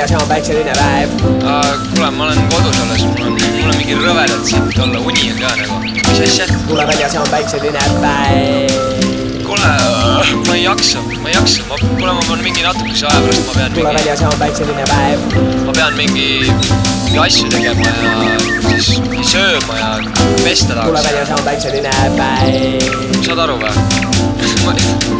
väljas ja on päikseline päev. kuule, ma olen kodus alles, mul on, mul on mingi rõvedalt siit olla, uni on ka nagu. mis asja? tule väljas ja on päikseline päev. kuule, ma ei jaksa, ma ei jaksa, ma, kuule, ma pean mingi natukese aja pärast, ma pean tule mingi, väljas ja on päikseline päev. ma pean mingi, mingi asju tegema ja siis sööma ja pesta tule tahaks. väljas ja on päikseline päev. saad aru või?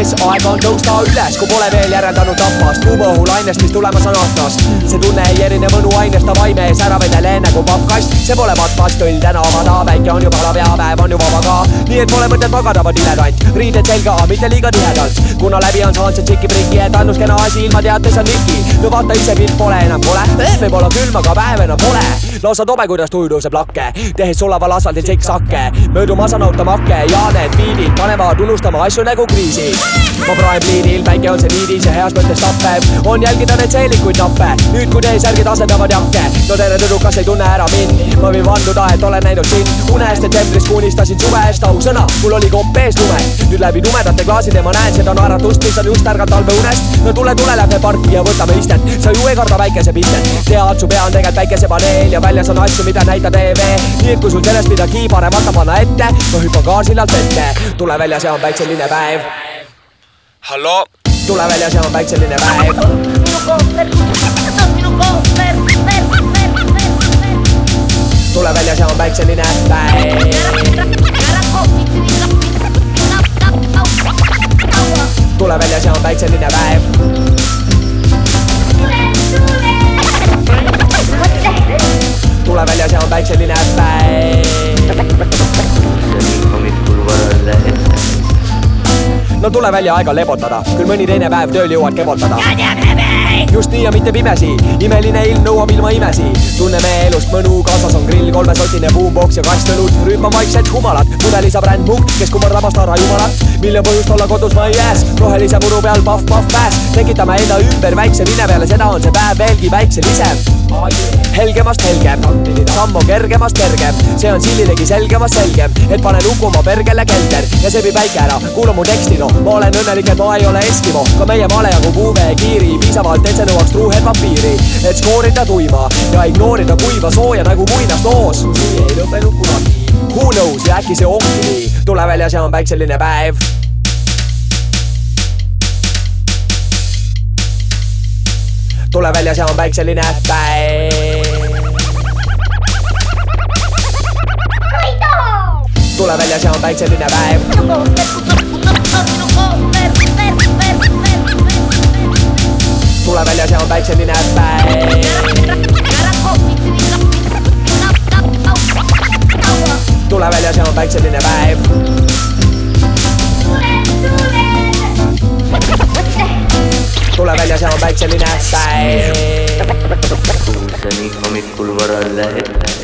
mees, aeg on tõusta üles, kui pole veel järeldanud tapast kuumaõhulainest, mis tulemas on aknast. see tunne ei erine mõnuainest, davai mees, ära vedele nagu pappkast. See pole matpast, õll tänavada, väike on juba lav ja päev on juba vaba. nii et pole mõtet magada, ma diletant, riided selga, mitte liiga tihedalt. kuna läbi on saanud see tšiki-priki, et annus kena asi, ilma teates on niki. no vaata ise pilt pole enam kole, võib-olla külm, aga päev enam pole. lausa tobe, kuidas tuju tõuseb lakke, tehes sulaval asfaldil siksakke, möödumas on automakke ja need biidid panevad unustama asju nagu kriisi. ma praen pliidil, päike on see niidis ja heas mõttes tappev, on jälgida need seelikuid nappe. nüüd, kui T-särgid asendavad jakke, no tere tüdrukas ei tunne ära mind, ma võin vanduda, et olen näinud sind unest detsembris, kui unistasin suve eest, ausõna, mul oli kopp ees lumest. nüüd läbi tumedate klaaside ma näen seda naeratust, mis on just ärganud talveunest. no tule, tule, lähme parki ja võtame istet, sa ju ei karda päikesepistet. tead, su pea on tegelikult päikesepaneel ja väljas on asju, mida näita tv. nii et kui sul sellest midagi paremat panna ette, ma hüppan gaasillalt vette. tule väljas ja on päikseline päev, halloo, tule väljas ja on päikseline päev, no tule välja, aega lebotada, küll mõni teine päev tööl jõuad kebotada. Just nii ja mitte pimesi, imeline ilm nõuab ilma imesi. tunneme elust mõnu, kaasas on grill, kolmesotine boombox ja kast õlut, rüüpan vaikselt humalat, pudeli saab rändmunk, kes kummardab Astara jumalat. miljon põhjust olla kodus ma ei jääs, rohelise muru peal pahv-pahv pääs, tekitame enda ümber väikse vine peale, seda on see päev veelgi väikselisem. helgemast helgem, sammu kergemast kergem, see on sillilegi selgemast selgem, et panen ukuma pergele kelder ja sebib väike ära, kuula mu teksti noh, ma olen õnnelik, et ma ei ole Eskimo, ka meie male jagub UV kiiri piisavalt, et see nõuaks truuhet vampiiri, et skoorida tuima ja ignoorida kuiva sooja nagu muinasloos. nii ei lõppenud kunagi. Who knows ja äkki see ongi nii, tule väljas ja on päikseline päev. tule väljas ja on päikseline päev. tule väljas ja on päikseline päev, tule väljas ja on päikseline päev, tule väljas ja on päikseline päev, tule väljas ja on päikseline päev. kuulsani hommikul vara läheb.